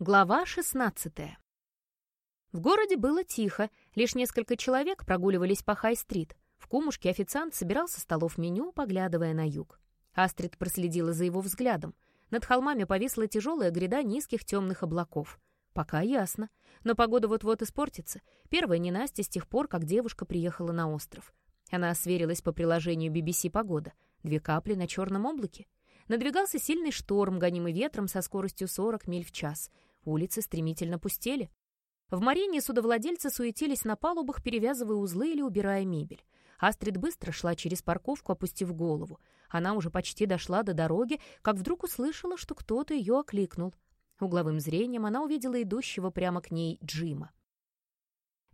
Глава 16 В городе было тихо, лишь несколько человек прогуливались по Хай-стрит. В кумушке официант собирал со столов меню, поглядывая на юг. Астрид проследила за его взглядом. Над холмами повисла тяжелая гряда низких темных облаков. Пока ясно. Но погода вот-вот испортится. Первая ненастья с тех пор, как девушка приехала на остров. Она сверилась по приложению BBC «Погода». Две капли на черном облаке. Надвигался сильный шторм, гонимый ветром со скоростью 40 миль в час — Улицы стремительно пустели. В Марине судовладельцы суетились на палубах, перевязывая узлы или убирая мебель. Астрид быстро шла через парковку, опустив голову. Она уже почти дошла до дороги, как вдруг услышала, что кто-то ее окликнул. Угловым зрением она увидела идущего прямо к ней Джима.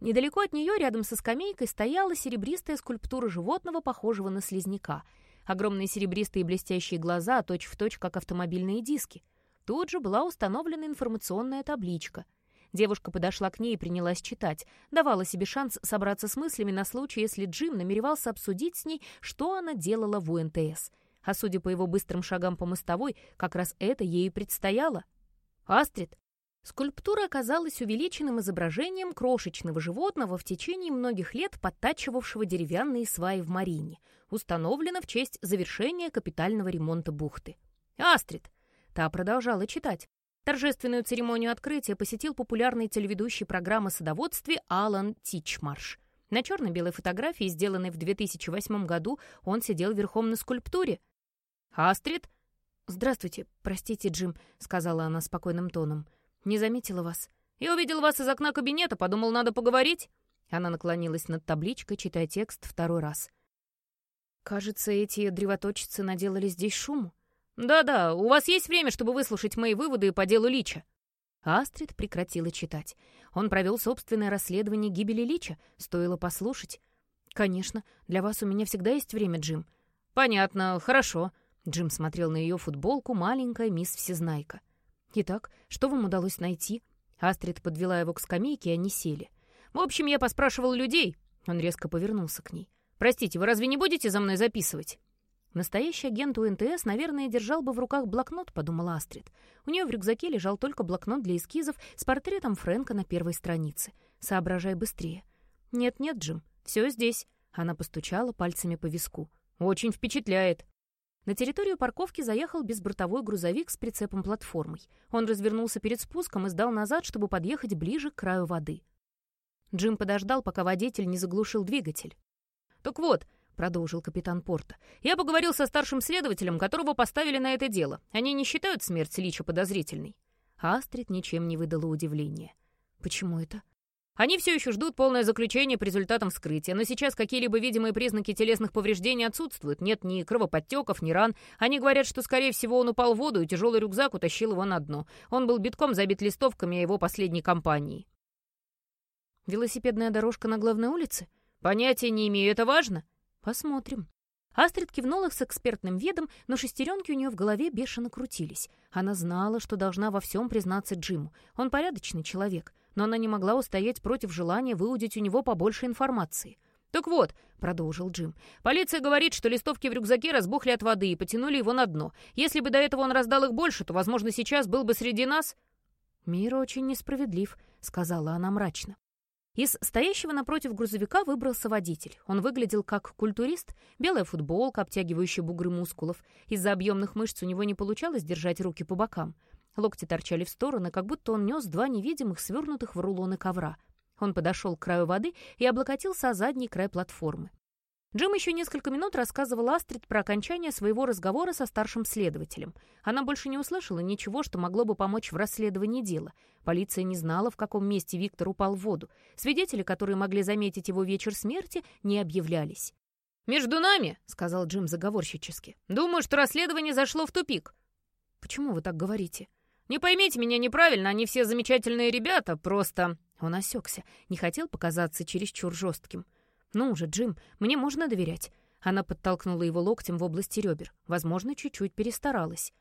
Недалеко от нее, рядом со скамейкой, стояла серебристая скульптура животного, похожего на слизняка. Огромные серебристые блестящие глаза, точь-в-точь, точь, как автомобильные диски — Тут же была установлена информационная табличка. Девушка подошла к ней и принялась читать, давала себе шанс собраться с мыслями на случай, если Джим намеревался обсудить с ней, что она делала в УНТС. А судя по его быстрым шагам по мостовой, как раз это ей и предстояло. «Астрид!» Скульптура оказалась увеличенным изображением крошечного животного в течение многих лет подтачивавшего деревянные сваи в Марине, установлена в честь завершения капитального ремонта бухты. «Астрид!» Та продолжала читать. Торжественную церемонию открытия посетил популярный телеведущий программы садоводстве Алан Тичмарш. На черно-белой фотографии, сделанной в 2008 году, он сидел верхом на скульптуре. «Астрид?» «Здравствуйте, простите, Джим», — сказала она спокойным тоном. «Не заметила вас». «Я увидел вас из окна кабинета, подумал, надо поговорить». Она наклонилась над табличкой, читая текст второй раз. «Кажется, эти древоточицы наделали здесь шуму». «Да-да, у вас есть время, чтобы выслушать мои выводы по делу Лича?» Астрид прекратила читать. Он провел собственное расследование гибели Лича. Стоило послушать. «Конечно. Для вас у меня всегда есть время, Джим». «Понятно. Хорошо». Джим смотрел на ее футболку «Маленькая мисс Всезнайка». «Итак, что вам удалось найти?» Астрид подвела его к скамейке, и они сели. «В общем, я поспрашивал людей». Он резко повернулся к ней. «Простите, вы разве не будете за мной записывать?» Настоящий агент УНТС, наверное, держал бы в руках блокнот, подумала Астрид. У нее в рюкзаке лежал только блокнот для эскизов с портретом Фрэнка на первой странице. Соображай быстрее. «Нет-нет, Джим, все здесь». Она постучала пальцами по виску. «Очень впечатляет». На территорию парковки заехал безбортовой грузовик с прицепом-платформой. Он развернулся перед спуском и сдал назад, чтобы подъехать ближе к краю воды. Джим подождал, пока водитель не заглушил двигатель. «Так вот, — продолжил капитан Порта. «Я поговорил со старшим следователем, которого поставили на это дело. Они не считают смерть Лича подозрительной». Астрид ничем не выдала удивления. «Почему это?» Они все еще ждут полное заключение по результатам вскрытия, но сейчас какие-либо видимые признаки телесных повреждений отсутствуют. Нет ни кровоподтеков, ни ран. Они говорят, что, скорее всего, он упал в воду, и тяжелый рюкзак утащил его на дно. Он был битком забит листовками о его последней компании. «Велосипедная дорожка на главной улице?» «Понятия не имею. Это важно?» «Посмотрим». Астрид кивнула с экспертным видом, но шестеренки у нее в голове бешено крутились. Она знала, что должна во всем признаться Джиму. Он порядочный человек, но она не могла устоять против желания выудить у него побольше информации. «Так вот», — продолжил Джим, — «полиция говорит, что листовки в рюкзаке разбухли от воды и потянули его на дно. Если бы до этого он раздал их больше, то, возможно, сейчас был бы среди нас...» «Мир очень несправедлив», — сказала она мрачно. Из стоящего напротив грузовика выбрался водитель. Он выглядел как культурист, белая футболка, обтягивающая бугры мускулов. Из-за объемных мышц у него не получалось держать руки по бокам. Локти торчали в стороны, как будто он нес два невидимых, свернутых в рулоны ковра. Он подошел к краю воды и облокотился о задний край платформы. Джим еще несколько минут рассказывал Астрид про окончание своего разговора со старшим следователем. Она больше не услышала ничего, что могло бы помочь в расследовании дела. Полиция не знала, в каком месте Виктор упал в воду. Свидетели, которые могли заметить его вечер смерти, не объявлялись. «Между нами», — сказал Джим заговорщически, — «думаю, что расследование зашло в тупик». «Почему вы так говорите?» «Не поймите меня неправильно, они все замечательные ребята, просто...» Он осекся, не хотел показаться чересчур жестким. «Ну уже, Джим, мне можно доверять». Она подтолкнула его локтем в области ребер. Возможно, чуть-чуть перестаралась.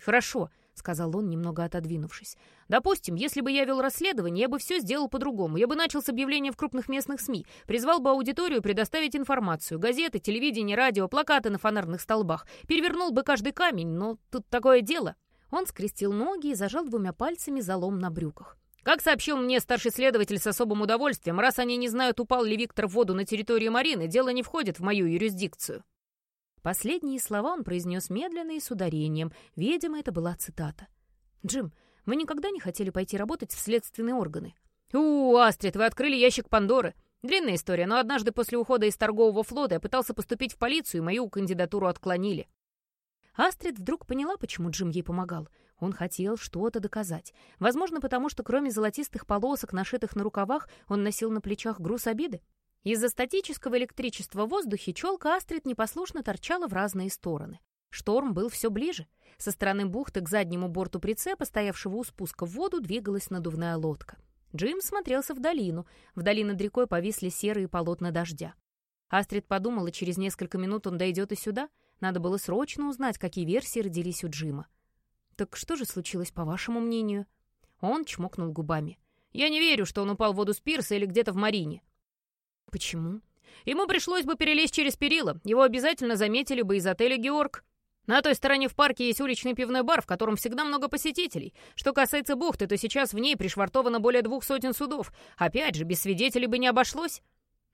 «Хорошо», — сказал он, немного отодвинувшись. «Допустим, если бы я вел расследование, я бы все сделал по-другому. Я бы начал с объявления в крупных местных СМИ, призвал бы аудиторию предоставить информацию, газеты, телевидение, радио, плакаты на фонарных столбах, перевернул бы каждый камень, но тут такое дело». Он скрестил ноги и зажал двумя пальцами залом на брюках. Как сообщил мне старший следователь с особым удовольствием, раз они не знают, упал ли Виктор в воду на территории Марины, дело не входит в мою юрисдикцию. Последние слова он произнес медленно и с ударением. Видимо, это была цитата. «Джим, вы никогда не хотели пойти работать в следственные органы?» «У, Астрид, вы открыли ящик Пандоры. Длинная история, но однажды после ухода из торгового флота я пытался поступить в полицию, и мою кандидатуру отклонили». Астрид вдруг поняла, почему Джим ей помогал. Он хотел что-то доказать. Возможно, потому что кроме золотистых полосок, нашитых на рукавах, он носил на плечах груз обиды. Из-за статического электричества в воздухе челка Астрид непослушно торчала в разные стороны. Шторм был все ближе. Со стороны бухты к заднему борту прицепа, стоявшего у спуска в воду, двигалась надувная лодка. Джим смотрелся в долину. Вдали над рекой повисли серые полотна дождя. Астрид подумала, через несколько минут он дойдет и сюда. Надо было срочно узнать, какие версии родились у Джима. «Так что же случилось, по вашему мнению?» Он чмокнул губами. «Я не верю, что он упал в воду с пирса или где-то в марине». «Почему?» «Ему пришлось бы перелезть через перила. Его обязательно заметили бы из отеля «Георг». На той стороне в парке есть уличный пивной бар, в котором всегда много посетителей. Что касается бухты, то сейчас в ней пришвартовано более двух сотен судов. Опять же, без свидетелей бы не обошлось.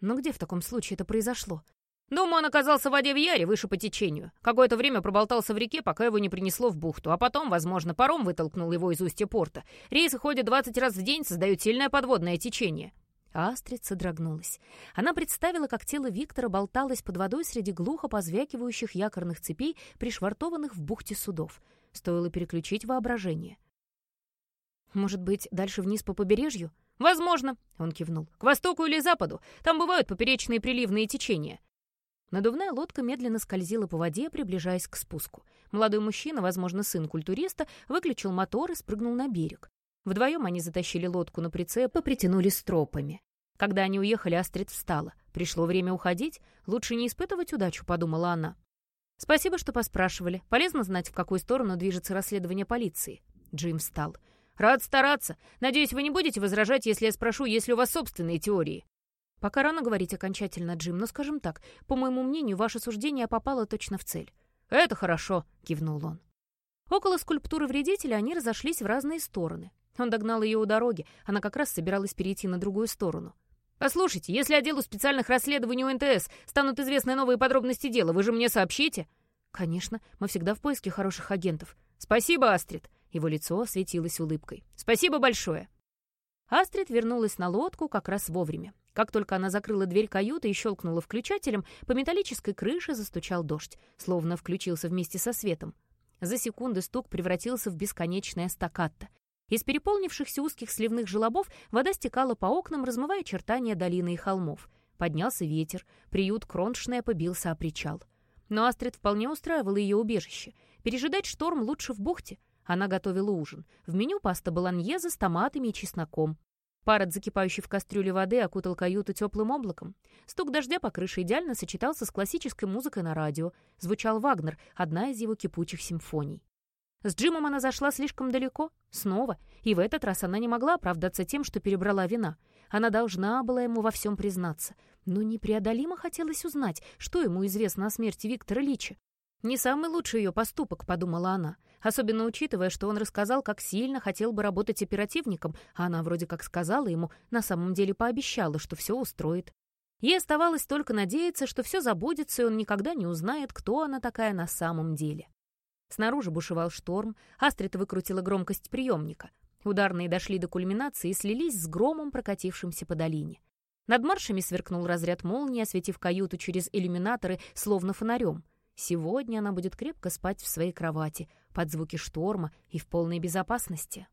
Но где в таком случае это произошло? Думаю, он оказался в воде в Яре, выше по течению. Какое-то время проболтался в реке, пока его не принесло в бухту, а потом, возможно, паром вытолкнул его из устья порта. Рейсы ходят 20 раз в день, создают сильное подводное течение. Астрид содрогнулась. Она представила, как тело Виктора болталось под водой среди глухо позвякивающих якорных цепей, пришвартованных в бухте судов. Стоило переключить воображение. «Может быть, дальше вниз по побережью?» «Возможно», — он кивнул. «К востоку или западу. Там бывают поперечные приливные течения. Надувная лодка медленно скользила по воде, приближаясь к спуску. Молодой мужчина, возможно, сын культуриста, выключил мотор и спрыгнул на берег. Вдвоем они затащили лодку на прицеп и притянули стропами. Когда они уехали, Астрид встала. Пришло время уходить. Лучше не испытывать удачу, подумала она. «Спасибо, что поспрашивали. Полезно знать, в какую сторону движется расследование полиции». Джим встал. «Рад стараться. Надеюсь, вы не будете возражать, если я спрошу, есть ли у вас собственные теории?» Пока рано говорить окончательно, Джим, но скажем так, по моему мнению, ваше суждение попало точно в цель. «Это хорошо», — кивнул он. Около скульптуры вредителя они разошлись в разные стороны. Он догнал ее у дороги, она как раз собиралась перейти на другую сторону. «Послушайте, если отделу специальных расследований УНТС станут известны новые подробности дела, вы же мне сообщите?» «Конечно, мы всегда в поиске хороших агентов». «Спасибо, Астрид!» Его лицо осветилось улыбкой. «Спасибо большое!» Астрид вернулась на лодку как раз вовремя. Как только она закрыла дверь каюты и щелкнула включателем, по металлической крыше застучал дождь, словно включился вместе со светом. За секунды стук превратился в бесконечное стаккатто. Из переполнившихся узких сливных желобов вода стекала по окнам, размывая очертания долины и холмов. Поднялся ветер, приют Кроншная побился о причал. Но Астрид вполне устраивала ее убежище. Пережидать шторм лучше в бухте. Она готовила ужин. В меню паста болоньеза с томатами и чесноком. Пар от закипающей в кастрюле воды окутал каюту теплым облаком. Стук дождя по крыше идеально сочетался с классической музыкой на радио. Звучал Вагнер, одна из его кипучих симфоний. С Джимом она зашла слишком далеко, снова, и в этот раз она не могла оправдаться тем, что перебрала вина. Она должна была ему во всем признаться. Но непреодолимо хотелось узнать, что ему известно о смерти Виктора Лича. «Не самый лучший ее поступок», — подумала она. Особенно учитывая, что он рассказал, как сильно хотел бы работать оперативником, а она вроде как сказала ему, на самом деле пообещала, что все устроит. Ей оставалось только надеяться, что все забудется, и он никогда не узнает, кто она такая на самом деле. Снаружи бушевал шторм, Астрид выкрутила громкость приемника. Ударные дошли до кульминации и слились с громом, прокатившимся по долине. Над маршами сверкнул разряд молнии, осветив каюту через иллюминаторы, словно фонарем — Сегодня она будет крепко спать в своей кровати, под звуки шторма и в полной безопасности.